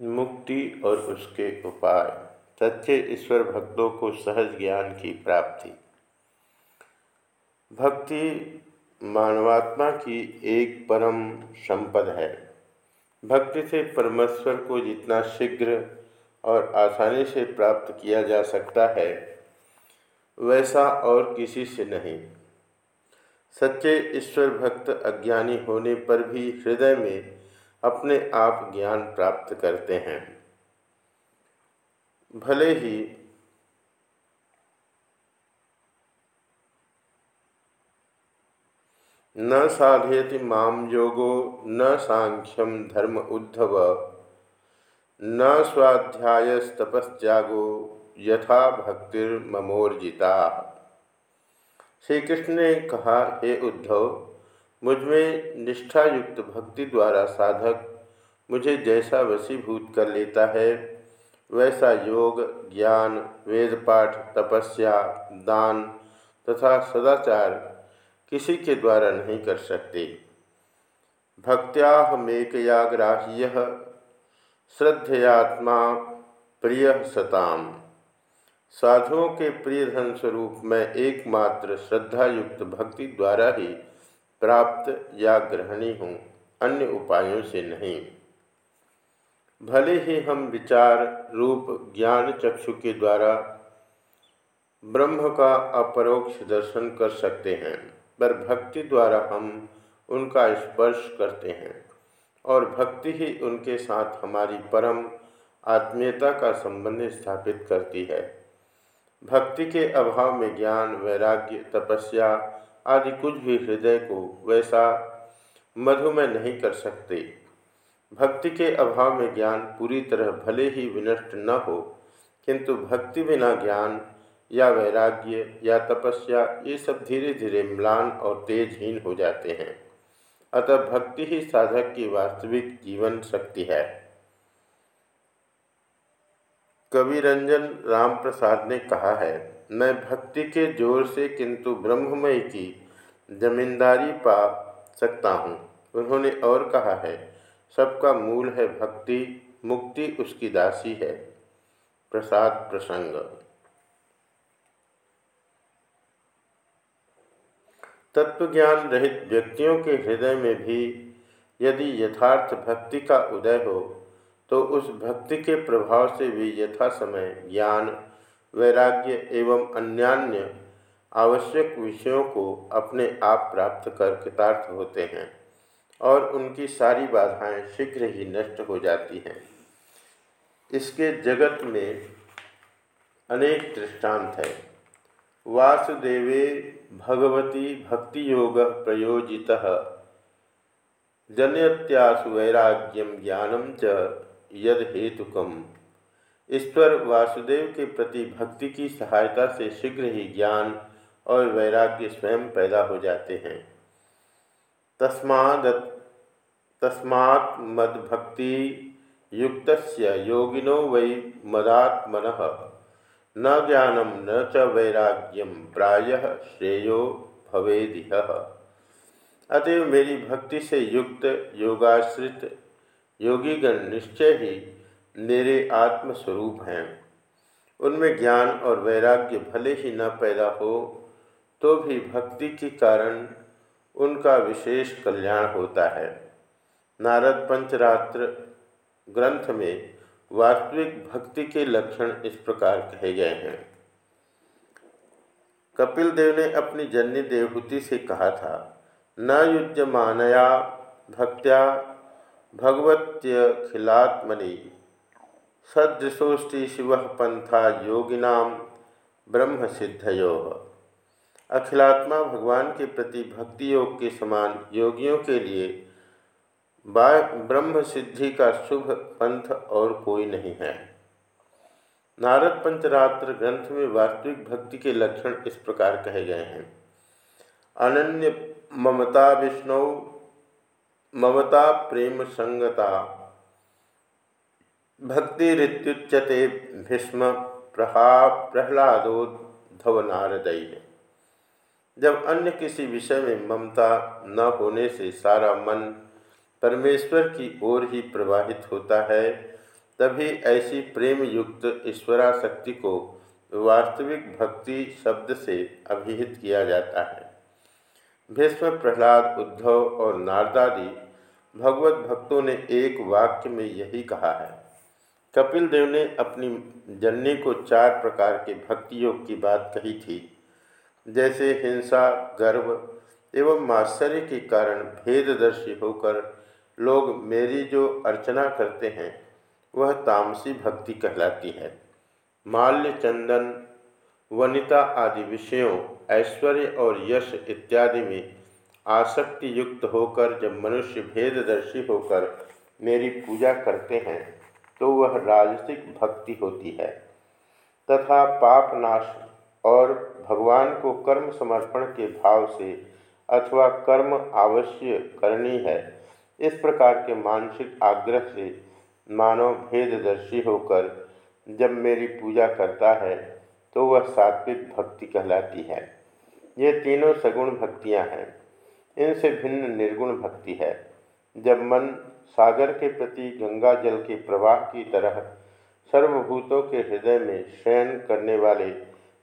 मुक्ति और उसके उपाय। सच्चे ईश्वर भक्तों को सहज ज्ञान की प्राप्ति। भक्ति मानवात्मा की एक परम संपद है। भक्ति से परमेश्वर को जितना शीघ्र और आसानी से प्राप्त किया जा सकता है, वैसा और किसी से नहीं। सच्चे ईश्वर भक्त अज्ञानी होने पर भी हृदय में अपने आप ज्ञान प्राप्त करते हैं। भले ही न साधयति माम योगो, न सांख्यम धर्म उद्धव, न स्वाध्यायस्तपस्यागो यथा भक्तिर्ममोर्जिता। श्री कृष्ण ने कहा, हे उद्धव मुझमें निष्ठा युक्त भक्ति द्वारा साधक मुझे जैसा वशीभूत कर लेता है, वैसा योग, ज्ञान, वेद पाठ, तपस्या, दान तथा सदाचार किसी के द्वारा नहीं कर सकते। भक्त्याहमेकयाग्राह्य श्रद्धयात्मा प्रिय सताम। साधुओं के प्रिय धन स्वरूप मैं एकमात्र श्रद्धा युक्त भक्ति द्वारा ही प्राप्त या ग्रहणी हूँ, अन्य उपायों से नहीं। भले ही हम विचार रूप ज्ञान चक्षु के द्वारा ब्रह्म का अपरोक्ष दर्शन कर सकते हैं, पर भक्ति द्वारा हम उनका स्पर्श करते हैं, और भक्ति ही उनके साथ हमारी परम आत्मीयता का संबंध स्थापित करती है। भक्ति के अभाव में ज्ञान, वैराग्य, तपस्या आदि कुछ भी हृदय को वैसा मधुमय नहीं कर सकते। भक्ति के अभाव में ज्ञान पूरी तरह भले ही विनष्ट न हो, किंतु भक्ति बिना ज्ञान या वैराग्य या तपस्या, ये सब धीरे धीरे म्लान और तेजहीन हो जाते हैं। अतः भक्ति ही साधक की वास्तविक जीवन शक्ति है। कवि रंजन राम प्रसाद ने कहा है मैं भक्ति के ज़ोर से किंतु ब्रह्ममय की जमींदारी पा सकता हूँ। उन्होंने और कहा है, सबका मूल है भक्ति, मुक्ति उसकी दासी है। प्रसाद प्रसंग। तत्वज्ञान रहित व्यक्तियों के हृदय में भी यदि यथार्थ भक्ति का उदय हो तो उस भक्ति के प्रभाव से भी यथा समय ज्ञान वैराग्य एवं अन्यान्य आवश्यक विषयों को अपने आप प्राप्त कर कृतार्थ होते हैं और उनकी सारी बाधाएँ शीघ्र ही नष्ट हो जाती हैं। इसके जगत में अनेक दृष्टांत है। वासुदेवे भगवती भक्ति योग प्रयोजित जनयत्यासु वैराग्यम ज्ञानम च यद हेतुकम ईश्वर वासुदेव के प्रति भक्ति की सहायता से शीघ्र ही ज्ञान और वैराग्य स्वयं पैदा हो जाते हैं। तस्माद तस्मात् मदभक्ति युक्त योगिनो वै मदात्मन। न ज्ञानम न च वैराग्यम प्रायः श्रेयो भवेदिह। अतएव मेरी भक्ति से युक्त, योगाश्रित, योगीगण निश्चय ही मेरे आत्मस्वरूप हैं। उनमें ज्ञान और वैराग्य भले ही न पैदा हो तो भी भक्ति के कारण उनका विशेष कल्याण होता है। नारद पंचरात्र ग्रंथ में वास्तविक भक्ति के लक्षण इस प्रकार कहे गए हैं। कपिल देव ने अपनी जन्य देवहूति से कहा था, न युज्यमानया भक्त्या भगवत्यखिलात्मनि सदृशोष्टि शिव पंथा योगिनाम ब्रह्म सिद्धयो अखिलात्मा भगवान के प्रति भक्ति योग के समान योगियों के लिए ब्रह्म सिद्धि का शुभ पंथ और कोई नहीं है। नारद पंचरात्र ग्रंथ में वास्तविक भक्ति के लक्षण इस प्रकार कहे गए हैं। अनन्य ममता विष्णु, ममता प्रेम संगता भक्ति ऋत्युच्यते भीष्म प्रहा प्रहलादोद्धव नारदय जब अन्य किसी विषय में ममता न होने से सारा मन परमेश्वर की ओर ही प्रवाहित होता है, तभी ऐसी प्रेम युक्त ईश्वराशक्ति को वास्तविक भक्ति शब्द से अभिहित किया जाता है। भीष्म, प्रहलाद, उद्धव और नारदादि भगवत भक्तों ने एक वाक्य में यही कहा है। कपिल देव ने अपनी जननी को चार प्रकार के भक्ति योग की बात कही थी, जैसे हिंसा, गर्व एवं आश्चर्य के कारण भेददर्शी होकर लोग मेरी जो अर्चना करते हैं, वह तामसी भक्ति कहलाती है। माल्य चंदन, वनिता आदि विषयों, ऐश्वर्य और यश इत्यादि में आसक्ति युक्त होकर जब मनुष्य भेददर्शी होकर मेरी पूजा करते हैं तो वह राजसिक भक्ति होती है। तथा पापनाश और भगवान को कर्म समर्पण के भाव से अथवा कर्म अवश्य करनी है, इस प्रकार के मानसिक आग्रह से मानव भेददर्शी होकर जब मेरी पूजा करता है तो वह सात्विक भक्ति कहलाती है। ये तीनों सगुण भक्तियाँ हैं। इनसे भिन्न निर्गुण भक्ति है। जब मन सागर के प्रति गंगा जल के प्रवाह की तरह सर्वभूतों के हृदय में शयन करने वाले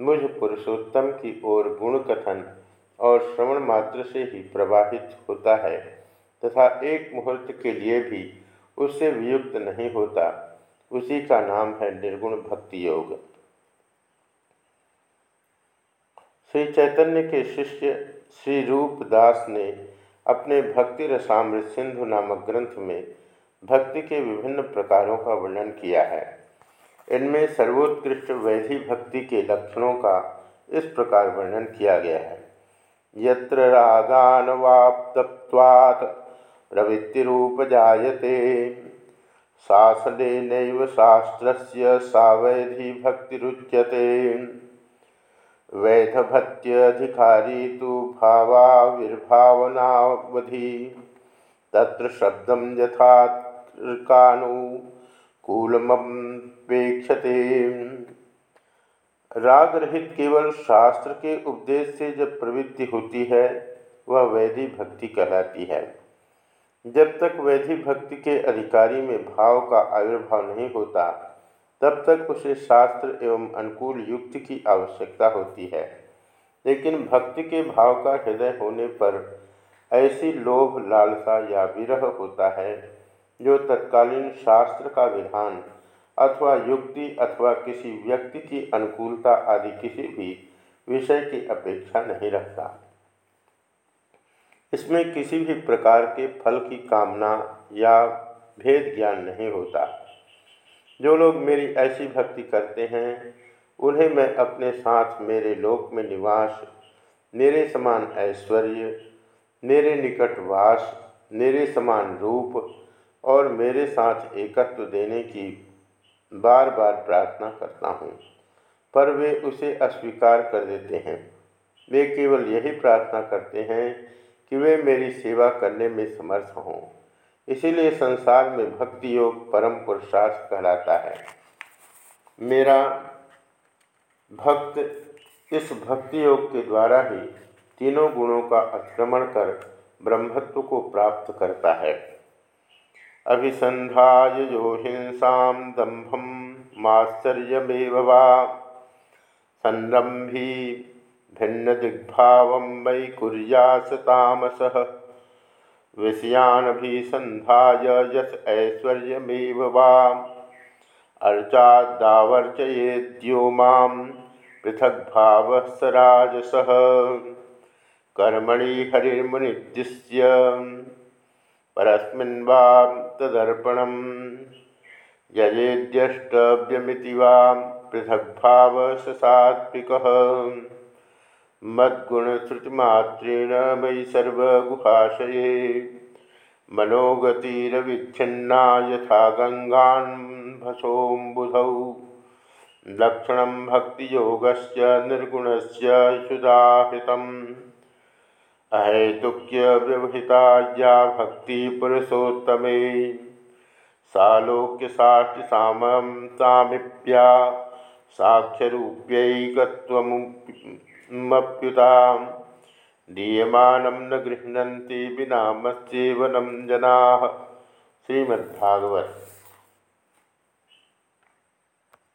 मुझ पुरुषोत्तम की ओर गुण कथन और श्रवण मात्र से ही प्रवाहित होता है तथा एक मुहूर्त के लिए भी उससे वियुक्त नहीं होता। उसी का नाम है निर्गुण भक्ति योग। श्री चैतन्य के शिष्य श्री रूप दास ने अपने भक्ति रसामृत सिंधु नामक ग्रंथ में भक्ति के विभिन्न प्रकारों का वर्णन किया है। इनमें सर्वोत्कृष्ट वैधि भक्ति के लक्षणों का इस प्रकार वर्णन किया गया है। यत्र रागानवाप्तत्वात् प्रवृत्तिरूप जायते, शासने शास्त्रस्य सावैधि भक्तिरुच्यते वैधभत्यधिकारी तो भावाविर्भावनावधि। तत्र शब्दम यथाकानुकूलमेक्षते राग रहित केवल शास्त्र के उपदेश से जब प्रवृत्ति होती है, वह वैधि भक्ति कहलाती है। जब तक वैधि भक्ति के अधिकारी में भाव का आविर्भाव नहीं होता तब तक उसे शास्त्र एवं अनुकूल युक्ति की आवश्यकता होती है। लेकिन भक्ति के भाव का हृदय होने पर ऐसी लोभ, लालसा या विरह होता है, जो तत्कालीन शास्त्र का विधान अथवा युक्ति अथवा किसी व्यक्ति की अनुकूलता आदि किसी भी विषय की अपेक्षा नहीं रखता। इसमें किसी भी प्रकार के फल की कामना या भेद ज्ञान नहीं होता। जो लोग मेरी ऐसी भक्ति करते हैं, उन्हें मैं अपने साथ मेरे लोक में निवास, मेरे समान ऐश्वर्य, मेरे निकट वास, मेरे समान रूप और मेरे साथ एकत्व देने की बार बार प्रार्थना करता हूँ। पर वे उसे अस्वीकार कर देते हैं। वे केवल यही प्रार्थना करते हैं कि वे मेरी सेवा करने में समर्थ हों। इसीलिए संसार में भक्ति योग परम पुरुषार्थ कहलाता है। मेरा भक्त इस भक्ति योग के द्वारा ही तीनों गुणों का अतिक्रमण कर ब्रह्मत्व को प्राप्त करता है। अभिसंध्याय जो हिंसा दंभम माश्चर्यमेव वा। संरंभी भिन्न दिग्भाव वै कुरियास विषयानभिसन्धाय यस ऐश्वर्यमेव वा अर्चादावर्चयेद्यो माँ पृथग्भावः स राजसः। कर्मणि हरिर्मुनिद्दिश्य परस्मिन् वा तदर्पणं यजेद्यष्टव्यमिति वा, पृथग्भावः सात्विकः मद्गुणश्रुतिमात्रेण मयि सर्वगुहाशये। मनोगतिरविच्छिन्ना यथा गङ्गान्भसोऽम्बुधौ लक्षणं भक्तियोगस्य निर्गुणस्य सुदाहृतम् अहेतुक्यव्यवहिता या भक्तिपुरुषोत्तमे। सालोक्यसाक्षिसामं सामिप्या साक्ष्यरूप्यैकत्वमु मप्युता दीयमानं न गृह्णन्ति विना मत्सेवनं जनाः। श्रीमद्भागवत